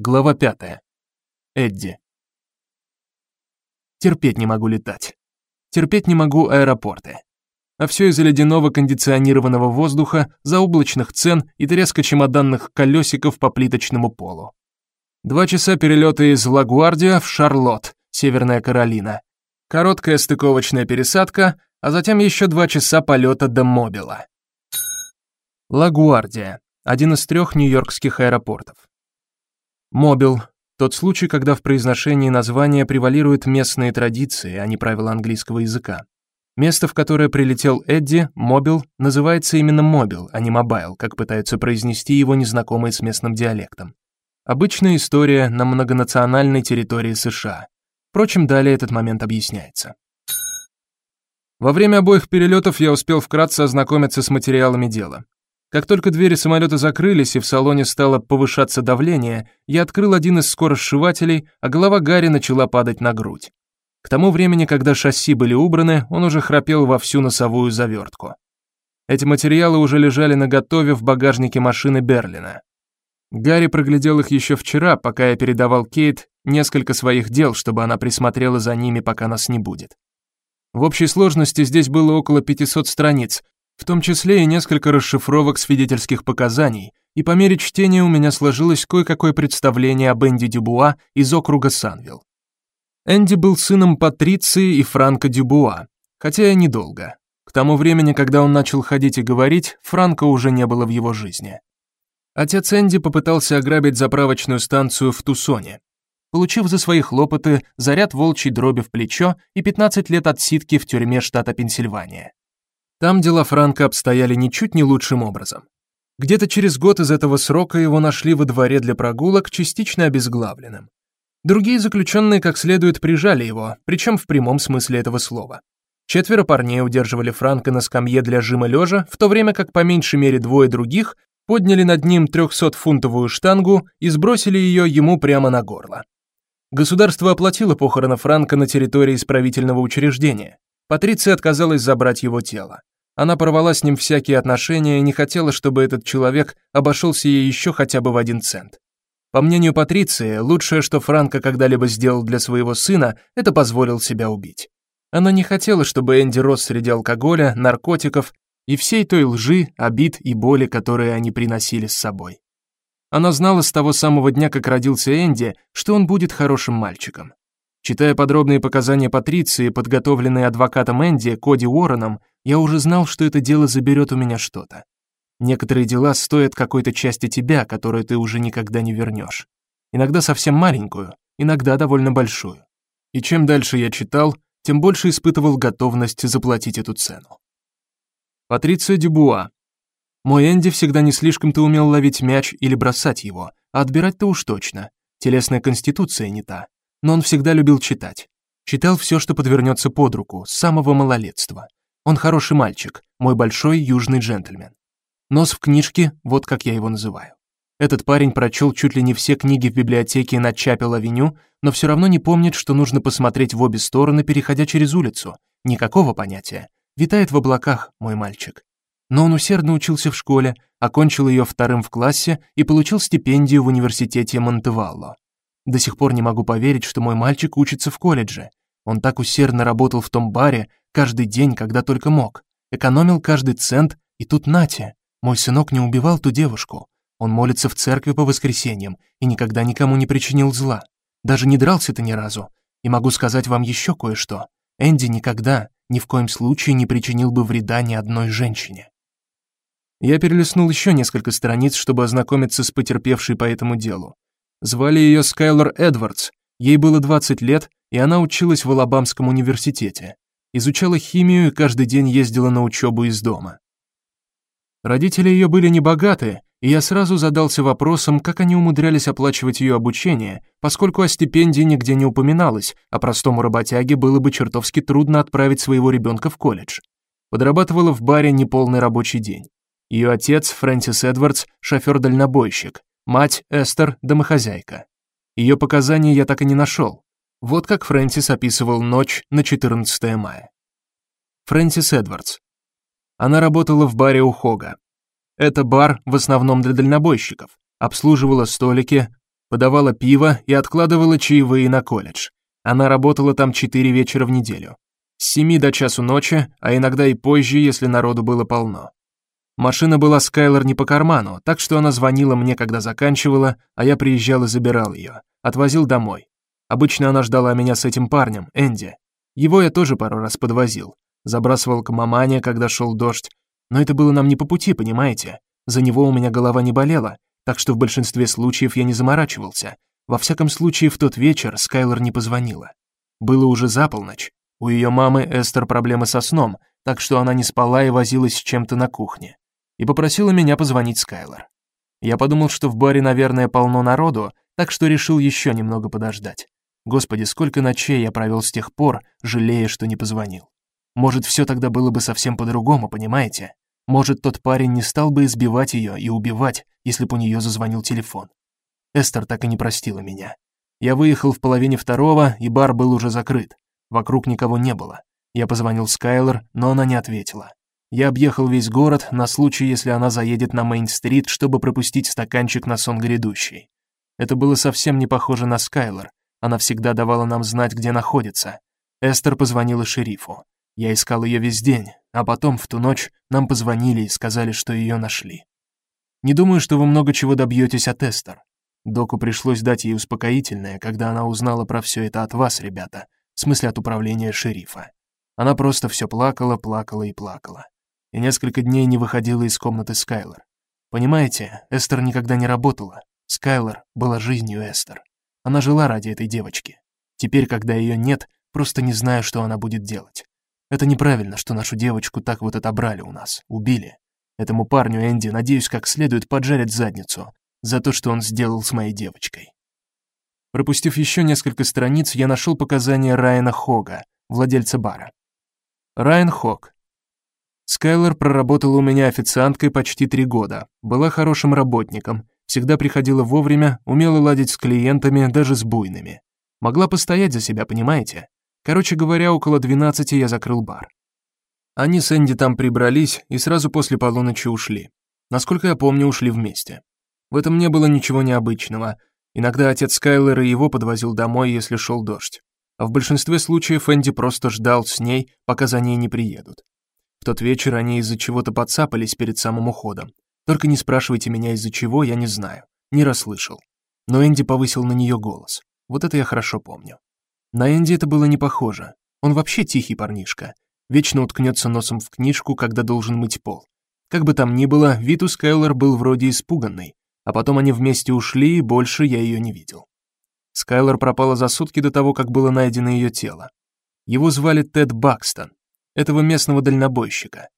Глава 5. Эдди. Терпеть не могу летать. Терпеть не могу аэропорты. А все из-за ледяного кондиционированного воздуха, заоблачных цен и треска чемоданных колесиков по плиточному полу. Два часа перелета из Лагуардия в Шарлотт, Северная Каролина. Короткая стыковочная пересадка, а затем еще два часа полета до Мобила. Лагуардия один из трех нью-йоркских аэропортов. Мобил тот случай, когда в произношении названия превалируют местные традиции, а не правила английского языка. Место, в которое прилетел Эдди, Мобил, называется именно Мобил, а не Мобайл, как пытаются произнести его незнакомые с местным диалектом. Обычная история на многонациональной территории США. Впрочем, далее этот момент объясняется. Во время обоих перелетов я успел вкратце ознакомиться с материалами дела. Как только двери самолета закрылись и в салоне стало повышаться давление, я открыл один из скоросшивателей, а голова Гарри начала падать на грудь. К тому времени, когда шасси были убраны, он уже храпел во всю носовую завертку. Эти материалы уже лежали наготове в багажнике машины Берлина. Гарри проглядел их еще вчера, пока я передавал Кейт несколько своих дел, чтобы она присмотрела за ними, пока нас не будет. В общей сложности здесь было около 500 страниц, в том числе и несколько расшифровок свидетельских показаний, и по мере чтения у меня сложилось кое-какое представление об Энди Дюбуа из округа Санвилл. Энди был сыном Патриции и Франка Дюбуа, хотя и недолго. К тому времени, когда он начал ходить и говорить, Франка уже не было в его жизни. Отец Энди попытался ограбить заправочную станцию в Тусоне. Получив за свои хлопоты заряд волчьей дроби в плечо и 15 лет отсидки в тюрьме штата Пенсильвания. Там дела Франка обстояли ничуть не лучшим образом. Где-то через год из этого срока его нашли во дворе для прогулок частично обезглавленным. Другие заключенные как следует прижали его, причем в прямом смысле этого слова. Четверо парней удерживали Франка на скамье для жима лежа, в то время как по меньшей мере двое других подняли над ним 300-фунтовую штангу и сбросили ее ему прямо на горло. Государство оплатило похороны Франка на территории исправительного учреждения. Патриция отказалась забрать его тело. Она порвала с ним всякие отношения и не хотела, чтобы этот человек обошелся ей еще хотя бы в один цент. По мнению Патриции, лучшее, что Франко когда-либо сделал для своего сына, это позволил себя убить. Она не хотела, чтобы Энди рос среди алкоголя, наркотиков и всей той лжи, обид и боли, которые они приносили с собой. Она знала с того самого дня, как родился Энди, что он будет хорошим мальчиком. Читая подробные показания Патриции, подготовленные адвокатом Энди, Коди Уорреном, я уже знал, что это дело заберет у меня что-то. Некоторые дела стоят какой-то части тебя, которую ты уже никогда не вернешь. Иногда совсем маленькую, иногда довольно большую. И чем дальше я читал, тем больше испытывал готовность заплатить эту цену. Патриция Дюбуа. Мой Энди всегда не слишком-то умел ловить мяч или бросать его, а отбирать-то уж точно. Телесная конституция не та но он всегда любил читать. Читал все, что подвернется под руку, с самого малолетства. Он хороший мальчик, мой большой южный джентльмен. Нос в книжке, вот как я его называю. Этот парень прочел чуть ли не все книги в библиотеке на Чапел-авеню, но все равно не помнит, что нужно посмотреть в обе стороны, переходя через улицу. Никакого понятия. Витает в облаках, мой мальчик. Но он усердно учился в школе, окончил ее вторым в классе и получил стипендию в университете Монтевалло. До сих пор не могу поверить, что мой мальчик учится в колледже. Он так усердно работал в том баре каждый день, когда только мог. Экономил каждый цент, и тут нате. Мой сынок не убивал ту девушку. Он молится в церкви по воскресеньям и никогда никому не причинил зла. Даже не дрался-то ни разу. И могу сказать вам еще кое-что. Энди никогда, ни в коем случае не причинил бы вреда ни одной женщине. Я перелистнул еще несколько страниц, чтобы ознакомиться с потерпевшей по этому делу. Звали ее Скайлор Эдвардс. Ей было 20 лет, и она училась в Алабамском университете. Изучала химию и каждый день ездила на учебу из дома. Родители ее были небогаты, и я сразу задался вопросом, как они умудрялись оплачивать ее обучение, поскольку о стипендии нигде не упоминалось, а простому работяге было бы чертовски трудно отправить своего ребенка в колледж. Подрабатывала в баре неполный рабочий день. Ее отец, Фрэнсис Эдвардс, шофер-дальнобойщик. Мать Эстер – домохозяйка. Ее показания я так и не нашел. Вот как Фрэнсис описывал ночь на 14 мая. Фрэнсис Эдвардс. Она работала в баре у Хога. Это бар в основном для дальнобойщиков. Обслуживала столики, подавала пиво и откладывала чаевые на колледж. Она работала там четыре вечера в неделю. С семи до часу ночи, а иногда и позже, если народу было полно. Машина была Скайлор не по карману, так что она звонила мне, когда заканчивала, а я приезжал и забирал ее, отвозил домой. Обычно она ждала меня с этим парнем, Энди. Его я тоже пару раз подвозил, забрасывал к мамане, когда шел дождь, но это было нам не по пути, понимаете? За него у меня голова не болела, так что в большинстве случаев я не заморачивался. Во всяком случае, в тот вечер Скайлор не позвонила. Было уже за полночь. У ее мамы Эстер проблемы со сном, так что она не спала и возилась с чем-то на кухне. И попросила меня позвонить Скайлор. Я подумал, что в баре, наверное, полно народу, так что решил еще немного подождать. Господи, сколько ночей я провел с тех пор, жалея, что не позвонил. Может, все тогда было бы совсем по-другому, понимаете? Может, тот парень не стал бы избивать ее и убивать, если бы у нее зазвонил телефон. Эстер так и не простила меня. Я выехал в половине второго, и бар был уже закрыт. Вокруг никого не было. Я позвонил Скайлер, но она не ответила. Я объехал весь город на случай, если она заедет на Мейн-стрит, чтобы пропустить стаканчик на сон грядущий. Это было совсем не похоже на Скайлер. Она всегда давала нам знать, где находится. Эстер позвонила шерифу. Я искал ее весь день, а потом в ту ночь нам позвонили и сказали, что ее нашли. Не думаю, что вы много чего добьетесь от Эстер. Доку пришлось дать ей успокоительное, когда она узнала про все это от вас, ребята, в смысле от управления шерифа. Она просто все плакала, плакала и плакала. И несколько дней не выходила из комнаты Скайлер. Понимаете, Эстер никогда не работала. Скайлер была жизнью Эстер. Она жила ради этой девочки. Теперь, когда ее нет, просто не знаю, что она будет делать. Это неправильно, что нашу девочку так вот отобрали у нас, убили. Этому парню Энди, надеюсь, как следует поджарить задницу за то, что он сделал с моей девочкой. Пропустив еще несколько страниц, я нашел показания Райана Хога, владельца бара. Райан Хог. Скайлер проработала у меня официанткой почти три года, была хорошим работником, всегда приходила вовремя, умела ладить с клиентами, даже с буйными. Могла постоять за себя, понимаете? Короче говоря, около 12 я закрыл бар. Они с Энди там прибрались и сразу после полуночи ушли. Насколько я помню, ушли вместе. В этом не было ничего необычного. Иногда отец Скайлера его подвозил домой, если шел дождь. А в большинстве случаев Энди просто ждал с ней, пока за ней не приедут. В тот вечер они из-за чего-то подцапались перед самым уходом. Только не спрашивайте меня из-за чего, я не знаю. Не расслышал. Но Энди повысил на нее голос. Вот это я хорошо помню. На Энди это было не похоже. Он вообще тихий парнишка. Вечно уткнется носом в книжку, когда должен мыть пол. Как бы там ни было, вид у Скайлер был вроде испуганный, а потом они вместе ушли, и больше я ее не видел. Скайлер пропала за сутки до того, как было найдено ее тело. Его звали Тед Бакстон, этого местного дальнобойщика.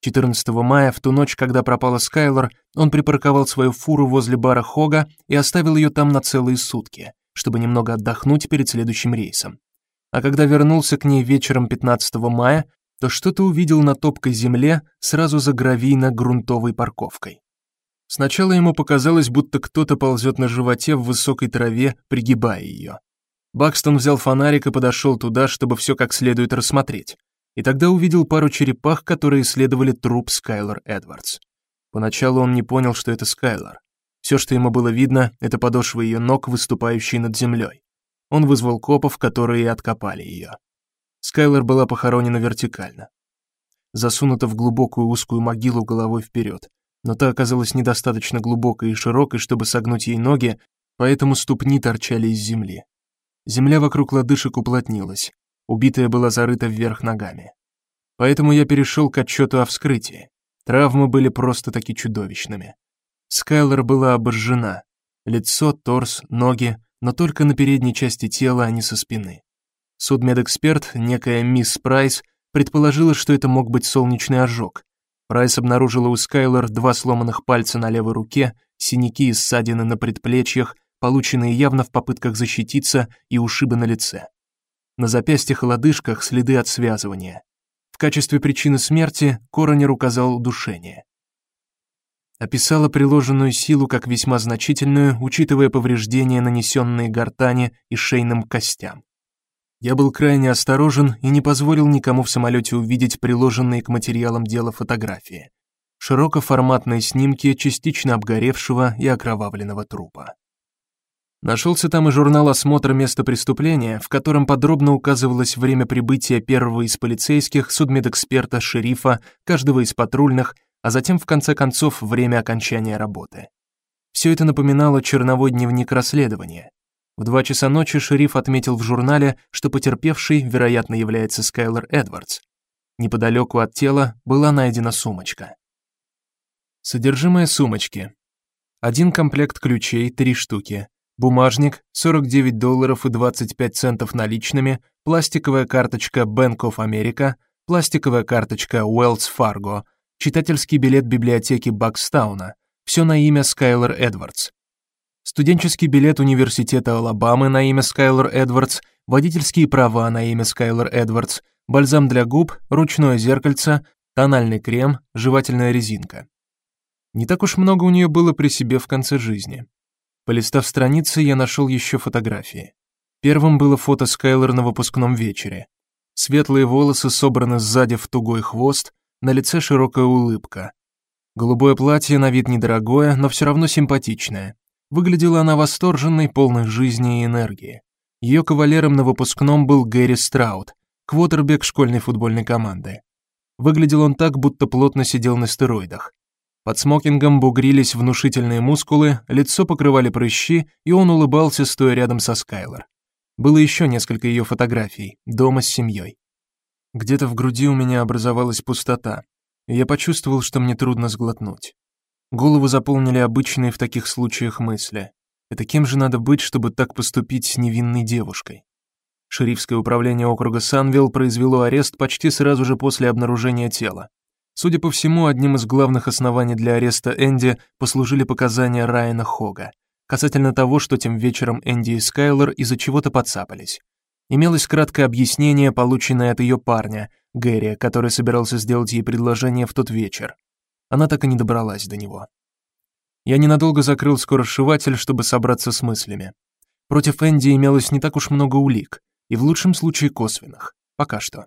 14 мая, в ту ночь, когда пропала Скайлер, он припарковал свою фуру возле бара Хога и оставил ее там на целые сутки чтобы немного отдохнуть перед следующим рейсом. А когда вернулся к ней вечером 15 мая, то что-то увидел на топкой земле сразу за гравийно-грунтовой парковкой. Сначала ему показалось, будто кто-то ползет на животе в высокой траве, пригибая ее. Бакстон взял фонарик и подошел туда, чтобы все как следует рассмотреть. И тогда увидел пару черепах, которые исследовали труп Скайлор Эдвардс. Поначалу он не понял, что это Скайлор. Все, что ему было видно, это подошвы ее ног, выступающие над землей. Он вызвал копов, которые откопали ее. Скайлер была похоронена вертикально. Засунута в глубокую узкую могилу головой вперед, но та оказалась недостаточно глубокой и широкой, чтобы согнуть ей ноги, поэтому ступни торчали из земли. Земля вокруг лодыжек уплотнилась. Убитая была зарыта вверх ногами. Поэтому я перешел к отчету о вскрытии. Травмы были просто-таки чудовищными. Скайлер была обожжена. Лицо, торс, ноги, но только на передней части тела, а не со спины. Судмедэксперт, некая мисс Прайс, предположила, что это мог быть солнечный ожог. Прайс обнаружила у Скайлер два сломанных пальца на левой руке, синяки и ссадины на предплечьях, полученные явно в попытках защититься, и ушибы на лице. На запястьях и лодыжках следы от связывания. В качестве причины смерти коронер указал удушение описала приложенную силу как весьма значительную, учитывая повреждения, нанесенные гортани и шейным костям. Я был крайне осторожен и не позволил никому в самолете увидеть приложенные к материалам дела фотографии. Широкоформатные снимки частично обгоревшего и окровавленного трупа. Нашелся там и журнал осмотра места преступления, в котором подробно указывалось время прибытия первого из полицейских, судмедэксперта, шерифа, каждого из патрульных, а затем в конце концов время окончания работы. Все это напоминало черновой дневник расследования. В два часа ночи шериф отметил в журнале, что потерпевший, вероятно, является Скайлер Эдвардс. Неподалеку от тела была найдена сумочка. Содержимое сумочки. Один комплект ключей, три штуки. Бумажник 49 долларов и 25 центов наличными, пластиковая карточка Bank of America, пластиковая карточка Wells Fargo, читательский билет библиотеки Бакстауна. Все на имя Скайлер Эдвардс. Студенческий билет университета Алабамы на имя Скайлер Эдвардс, водительские права на имя Скайлер Эдвардс, бальзам для губ, ручное зеркальце, тональный крем, жевательная резинка. Не так уж много у нее было при себе в конце жизни. Полистав страницы, я нашел еще фотографии. Первым было фото Скайлер на выпускном вечере. Светлые волосы собраны сзади в тугой хвост, на лице широкая улыбка. Голубое платье на вид недорогое, но все равно симпатичное. Выглядела она восторженной, полной жизни и энергии. Ее кавалером на выпускном был Гэри Страут, квотербек школьной футбольной команды. Выглядел он так, будто плотно сидел на стероидах. Под смокингом бугрились внушительные мускулы, лицо покрывали прыщи, и он улыбался, стоя рядом со Скайлер. Было еще несколько ее фотографий, дома с семьей. Где-то в груди у меня образовалась пустота, и я почувствовал, что мне трудно сглотнуть. Голову заполнили обычные в таких случаях мысли. Это кем же надо быть, чтобы так поступить с невинной девушкой? Шерифское управление округа Санвилл произвело арест почти сразу же после обнаружения тела. Судя по всему, одним из главных оснований для ареста Энди послужили показания Райана Хога касательно того, что тем вечером Энди и Скайлер из-за чего-то подцапались. Имелось краткое объяснение, полученное от ее парня, Гэри, который собирался сделать ей предложение в тот вечер. Она так и не добралась до него. Я ненадолго закрыл скоросшиватель, чтобы собраться с мыслями. Против Энди имелось не так уж много улик, и в лучшем случае косвенных. Пока что.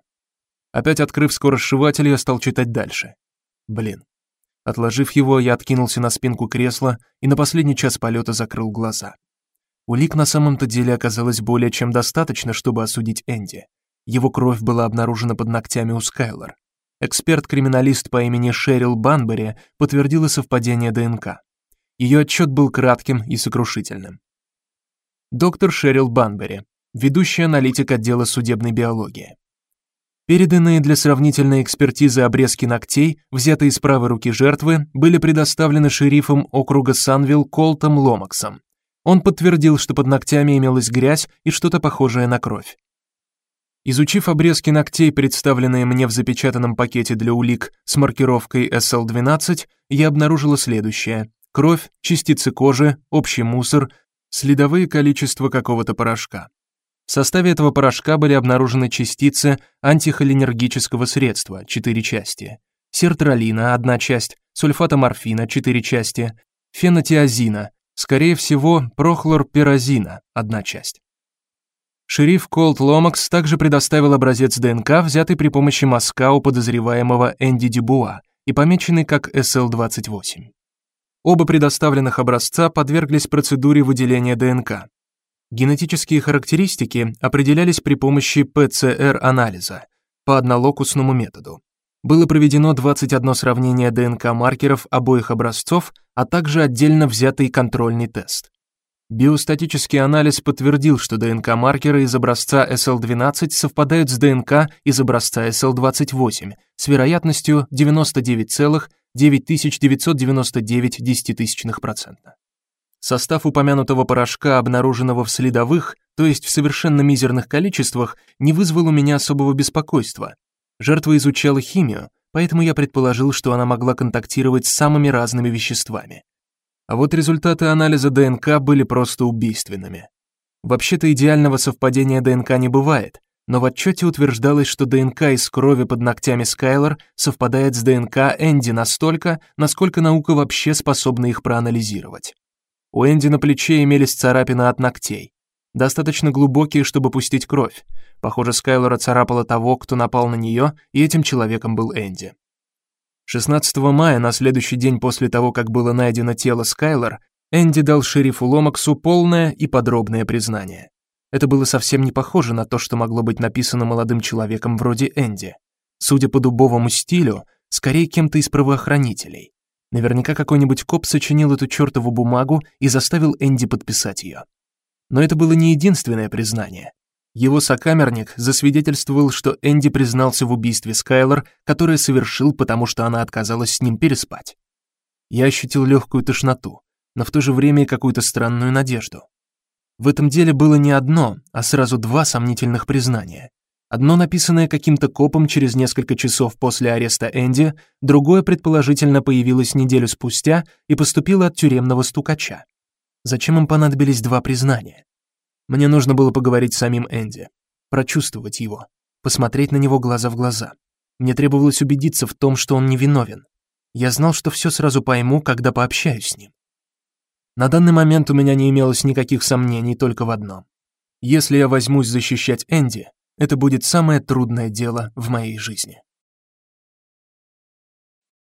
Опять открыв скоросшиватель, я стал читать дальше. Блин. Отложив его, я откинулся на спинку кресла и на последний час полета закрыл глаза. Улик на самом-то деле оказалось более чем достаточно, чтобы осудить Энди. Его кровь была обнаружена под ногтями у Скайлер. Эксперт-криминалист по имени Шерил Банбери подтвердила совпадение ДНК. Ее отчет был кратким и сокрушительным. Доктор Шерил Банбери, ведущий аналитик отдела судебной биологии. Переданные для сравнительной экспертизы обрезки ногтей, взятые из правой руки жертвы, были предоставлены шерифом округа Санвилл Колтом Ломаксом. Он подтвердил, что под ногтями имелась грязь и что-то похожее на кровь. Изучив обрезки ногтей, представленные мне в запечатанном пакете для улик с маркировкой SL12, я обнаружила следующее: кровь, частицы кожи, общий мусор, следовые количества какого-то порошка. В составе этого порошка были обнаружены частицы антихолинергического средства, 4 части, сертралина, одна часть, сульфата морфина, 4 части, фенотиазина, скорее всего, прохлорпиразина, одна часть. Шериф Колт Ломакс также предоставил образец ДНК, взятый при помощи мазка у подозреваемого Энди Дюбуа и помеченный как SL28. Оба предоставленных образца подверглись процедуре выделения ДНК. Генетические характеристики определялись при помощи ПЦР-анализа по однолокусному методу. Было проведено 21 сравнение ДНК-маркеров обоих образцов, а также отдельно взятый контрольный тест. Биостатический анализ подтвердил, что ДНК-маркеры из образца SL12 совпадают с ДНК из образца SL28 с вероятностью 99,9999%. Состав упомянутого порошка, обнаруженного в следовых, то есть в совершенно мизерных количествах, не вызвал у меня особого беспокойства. Жертва изучала химию, поэтому я предположил, что она могла контактировать с самыми разными веществами. А вот результаты анализа ДНК были просто убийственными. Вообще-то идеального совпадения ДНК не бывает, но в отчете утверждалось, что ДНК из крови под ногтями Скайлер совпадает с ДНК Энди настолько, насколько наука вообще способна их проанализировать. У Энди на плече имелись царапины от ногтей, достаточно глубокие, чтобы пустить кровь. Похоже, Скайлер царапала того, кто напал на нее, и этим человеком был Энди. 16 мая, на следующий день после того, как было найдено тело Скайлер, Энди дал шерифу Ломаксу полное и подробное признание. Это было совсем не похоже на то, что могло быть написано молодым человеком вроде Энди. Судя по дубовому стилю, скорее кем-то из правоохранителей. Наверняка какой-нибудь коп сочинил эту чёртову бумагу и заставил Энди подписать её. Но это было не единственное признание. Его сокамерник засвидетельствовал, что Энди признался в убийстве Скайлер, которое совершил, потому что она отказалась с ним переспать. Я ощутил легкую тошноту, но в то же время и какую-то странную надежду. В этом деле было не одно, а сразу два сомнительных признания. Одно написанное каким-то копом через несколько часов после ареста Энди, другое предположительно появилось неделю спустя и поступило от тюремного стукача. Зачем им понадобились два признания? Мне нужно было поговорить с самим Энди, прочувствовать его, посмотреть на него глаза в глаза. Мне требовалось убедиться в том, что он невиновен. Я знал, что все сразу пойму, когда пообщаюсь с ним. На данный момент у меня не имелось никаких сомнений только в одном. Если я возьмусь защищать Энди, это будет самое трудное дело в моей жизни.